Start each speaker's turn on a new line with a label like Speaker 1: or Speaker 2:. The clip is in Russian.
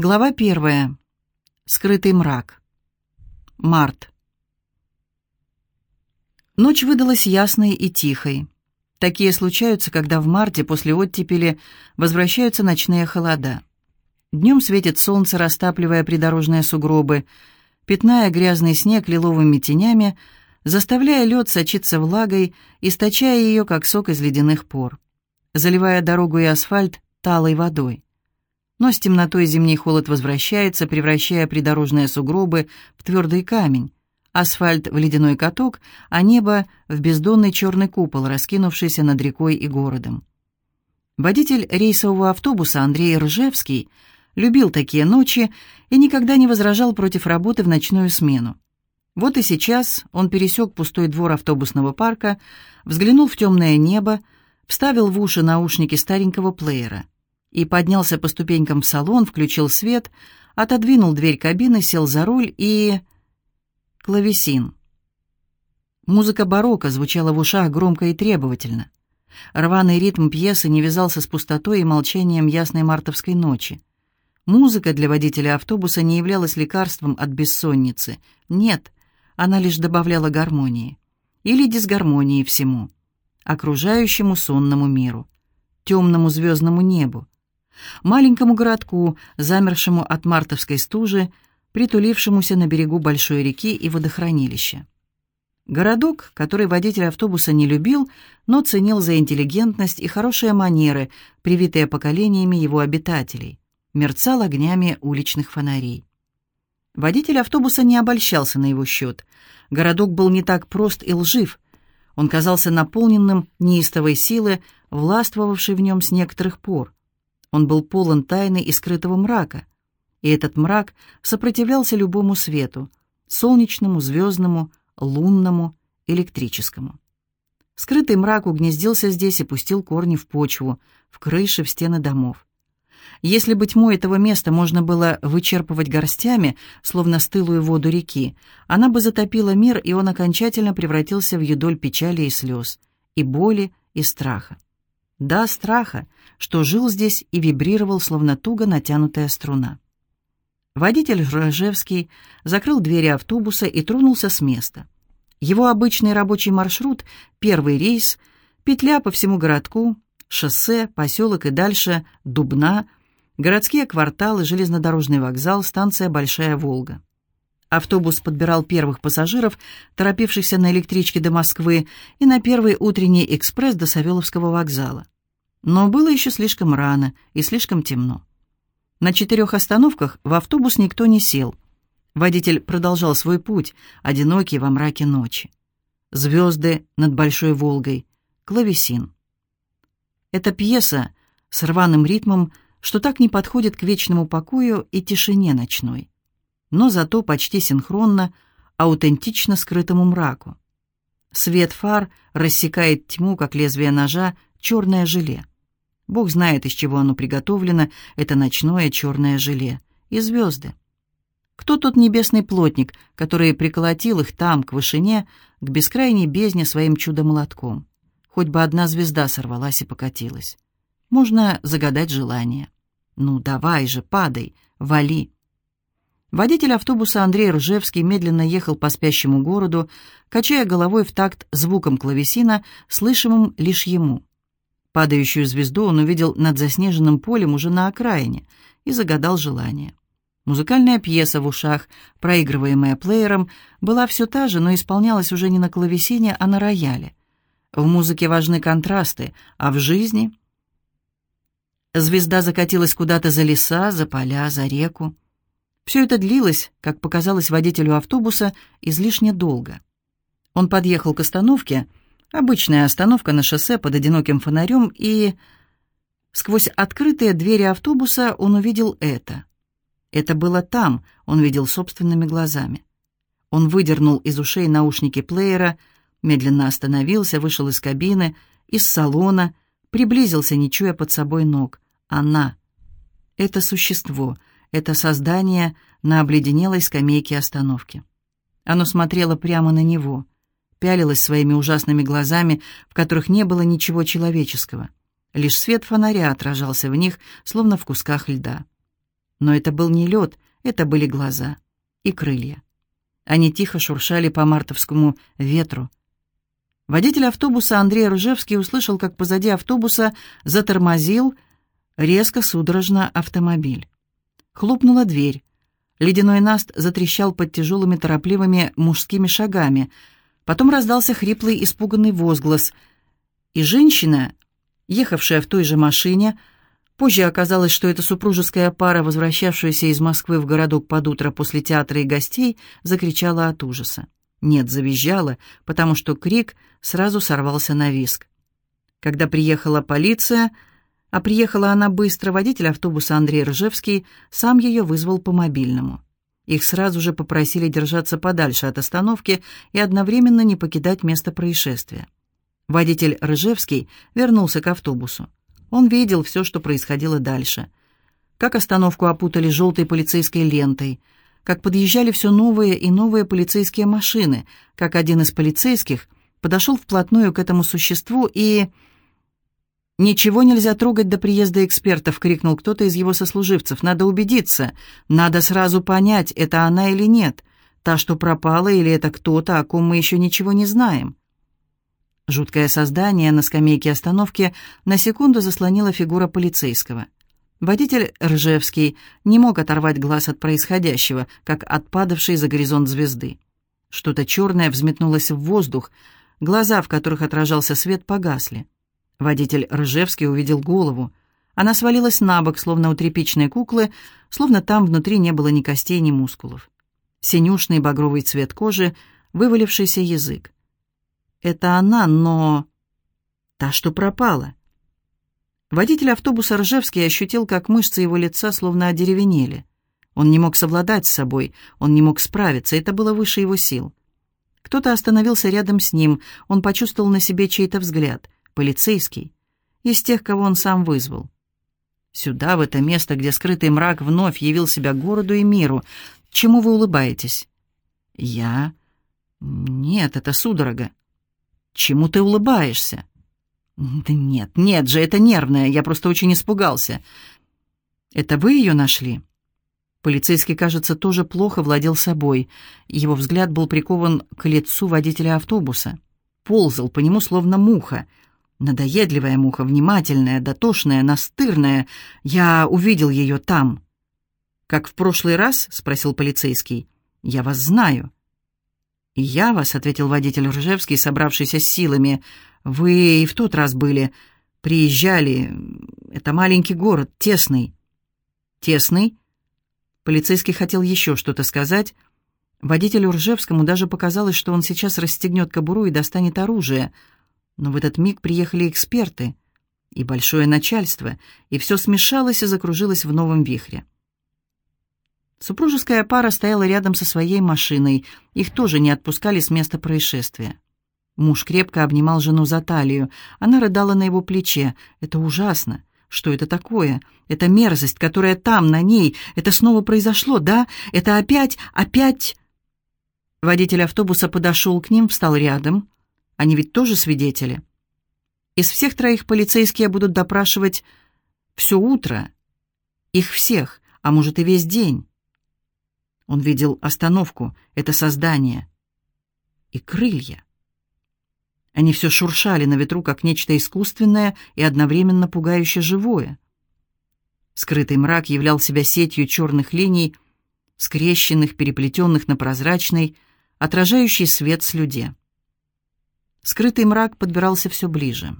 Speaker 1: Глава первая. Скрытый мрак. Март. Ночь выдалась ясной и тихой. Такие случаются, когда в марте после оттепели возвращаются ночные холода. Днем светит солнце, растапливая придорожные сугробы, пятная грязный снег лиловыми тенями, заставляя лед сочиться влагой, источая ее, как сок из ледяных пор, заливая дорогу и асфальт талой водой. Но с темнотой зимний холод возвращается, превращая придорожные сугробы в твердый камень, асфальт в ледяной каток, а небо в бездонный черный купол, раскинувшийся над рекой и городом. Водитель рейсового автобуса Андрей Ржевский любил такие ночи и никогда не возражал против работы в ночную смену. Вот и сейчас он пересек пустой двор автобусного парка, взглянул в темное небо, вставил в уши наушники старенького плеера — и поднялся по ступенькам в салон, включил свет, отодвинул дверь кабины, сел за руль и... Клавесин. Музыка барокко звучала в ушах громко и требовательно. Рваный ритм пьесы не вязался с пустотой и молчанием ясной мартовской ночи. Музыка для водителя автобуса не являлась лекарством от бессонницы. Нет, она лишь добавляла гармонии. Или дисгармонии всему. Окружающему сонному миру. Темному звездному небу маленькому городку, замершему от мартовской стужи, притулившемуся на берегу большой реки и водохранилища. Городок, который водитель автобуса не любил, но ценил за интеллигентность и хорошие манеры, привитые поколениями его обитателей, мерцал огнями уличных фонарей. Водитель автобуса не обольщался на его счет. Городок был не так прост и лжив. Он казался наполненным неистовой силы, властвовавшей в нем с некоторых пор. Он был полон тайны и скрытого мрака, и этот мрак сопротивлялся любому свету — солнечному, звездному, лунному, электрическому. Скрытый мрак угнездился здесь и пустил корни в почву, в крыши, в стены домов. Если бы тьму этого места можно было вычерпывать горстями, словно стылую воду реки, она бы затопила мир, и он окончательно превратился в юдоль печали и слез, и боли, и страха. Да, страха, что жил здесь и вибрировал, словно туго натянутая струна. Водитель Жрожевский закрыл двери автобуса и тронулся с места. Его обычный рабочий маршрут, первый рейс, петля по всему городку, шоссе, поселок и дальше Дубна, городские кварталы, железнодорожный вокзал, станция Большая Волга. Автобус подбирал первых пассажиров, торопившихся на электричке до Москвы, и на первый утренний экспресс до Савеловского вокзала. Но было еще слишком рано и слишком темно. На четырех остановках в автобус никто не сел. Водитель продолжал свой путь, одинокий во мраке ночи. Звезды над Большой Волгой, клавесин. Эта пьеса с рваным ритмом, что так не подходит к вечному покою и тишине ночной, но зато почти синхронно, аутентично скрытому мраку. Свет фар рассекает тьму, как лезвие ножа, черное желе. Бог знает, из чего оно приготовлено, это ночное черное желе. И звезды. Кто тот небесный плотник, который приколотил их там, к вышине, к бескрайней бездне своим чудо-молотком? Хоть бы одна звезда сорвалась и покатилась. Можно загадать желание. Ну, давай же, падай, вали. Водитель автобуса Андрей Ржевский медленно ехал по спящему городу, качая головой в такт звуком клавесина, слышимым лишь ему. Падающую звезду он увидел над заснеженным полем уже на окраине и загадал желание. Музыкальная пьеса в ушах, проигрываемая плеером, была все та же, но исполнялась уже не на клавесине, а на рояле. В музыке важны контрасты, а в жизни... Звезда закатилась куда-то за леса, за поля, за реку. Все это длилось, как показалось водителю автобуса, излишне долго. Он подъехал к остановке, Обычная остановка на шоссе под одиноким фонарем, и... Сквозь открытые двери автобуса он увидел это. Это было там, он видел собственными глазами. Он выдернул из ушей наушники плеера, медленно остановился, вышел из кабины, из салона, приблизился, не чуя под собой ног. Она. Это существо, это создание на обледенелой скамейке остановки. Оно смотрело прямо на него — пялилась своими ужасными глазами, в которых не было ничего человеческого. Лишь свет фонаря отражался в них, словно в кусках льда. Но это был не лед, это были глаза и крылья. Они тихо шуршали по мартовскому ветру. Водитель автобуса Андрей Ружевский услышал, как позади автобуса затормозил резко судорожно автомобиль. Хлопнула дверь. Ледяной наст затрещал под тяжелыми торопливыми мужскими шагами. Потом раздался хриплый испуганный возглас. И женщина, ехавшая в той же машине, позже оказалось, что это супружеская пара, возвращавшаяся из Москвы в городок под утро после театра и гостей, закричала от ужаса. Нет, завизжала, потому что крик сразу сорвался на виск. Когда приехала полиция, а приехала она быстро, водитель автобуса Андрей Ржевский сам ее вызвал по мобильному. Их сразу же попросили держаться подальше от остановки и одновременно не покидать место происшествия. Водитель Ржевский вернулся к автобусу. Он видел все, что происходило дальше. Как остановку опутали желтой полицейской лентой, как подъезжали все новые и новые полицейские машины, как один из полицейских подошел вплотную к этому существу и «Ничего нельзя трогать до приезда экспертов», — крикнул кто-то из его сослуживцев. «Надо убедиться. Надо сразу понять, это она или нет. Та, что пропала, или это кто-то, о ком мы еще ничего не знаем». Жуткое создание на скамейке остановки на секунду заслонила фигура полицейского. Водитель Ржевский не мог оторвать глаз от происходящего, как от падавшей за горизонт звезды. Что-то черное взметнулось в воздух, глаза, в которых отражался свет, погасли. Водитель Ржевский увидел голову. Она свалилась на бок, словно у тряпичной куклы, словно там внутри не было ни костей, ни мускулов. Синюшный багровый цвет кожи, вывалившийся язык. Это она, но... Та, что пропала. Водитель автобуса Ржевский ощутил, как мышцы его лица словно одеревенели. Он не мог совладать с собой, он не мог справиться, это было выше его сил. Кто-то остановился рядом с ним, он почувствовал на себе чей-то взгляд — полицейский, из тех, кого он сам вызвал. Сюда, в это место, где скрытый мрак вновь явил себя городу и миру. Чему вы улыбаетесь? Я? Нет, это судорога. Чему ты улыбаешься? Да нет, нет же, это нервное, я просто очень испугался. Это вы ее нашли? Полицейский, кажется, тоже плохо владел собой. Его взгляд был прикован к лицу водителя автобуса. Ползал по нему, словно муха — Надоедливая муха, внимательная, дотошная, настырная. Я увидел ее там. «Как в прошлый раз?» — спросил полицейский. «Я вас знаю». «И я вас», — ответил водитель Ржевский, собравшийся с силами. «Вы и в тот раз были. Приезжали. Это маленький город, тесный». «Тесный?» Полицейский хотел еще что-то сказать. Водителю Ржевскому даже показалось, что он сейчас расстегнет кобуру и достанет оружие — но в этот миг приехали эксперты и большое начальство, и все смешалось и закружилось в новом вихре. Супружеская пара стояла рядом со своей машиной, их тоже не отпускали с места происшествия. Муж крепко обнимал жену за талию, она рыдала на его плече. «Это ужасно! Что это такое? Это мерзость, которая там, на ней. Это снова произошло, да? Это опять, опять...» Водитель автобуса подошел к ним, встал рядом, они ведь тоже свидетели. Из всех троих полицейские будут допрашивать все утро. Их всех, а может и весь день. Он видел остановку, это создание. И крылья. Они все шуршали на ветру, как нечто искусственное и одновременно пугающе живое. Скрытый мрак являл себя сетью черных линий, скрещенных, переплетенных на прозрачный, отражающий свет слюде. Скрытый мрак подбирался все ближе.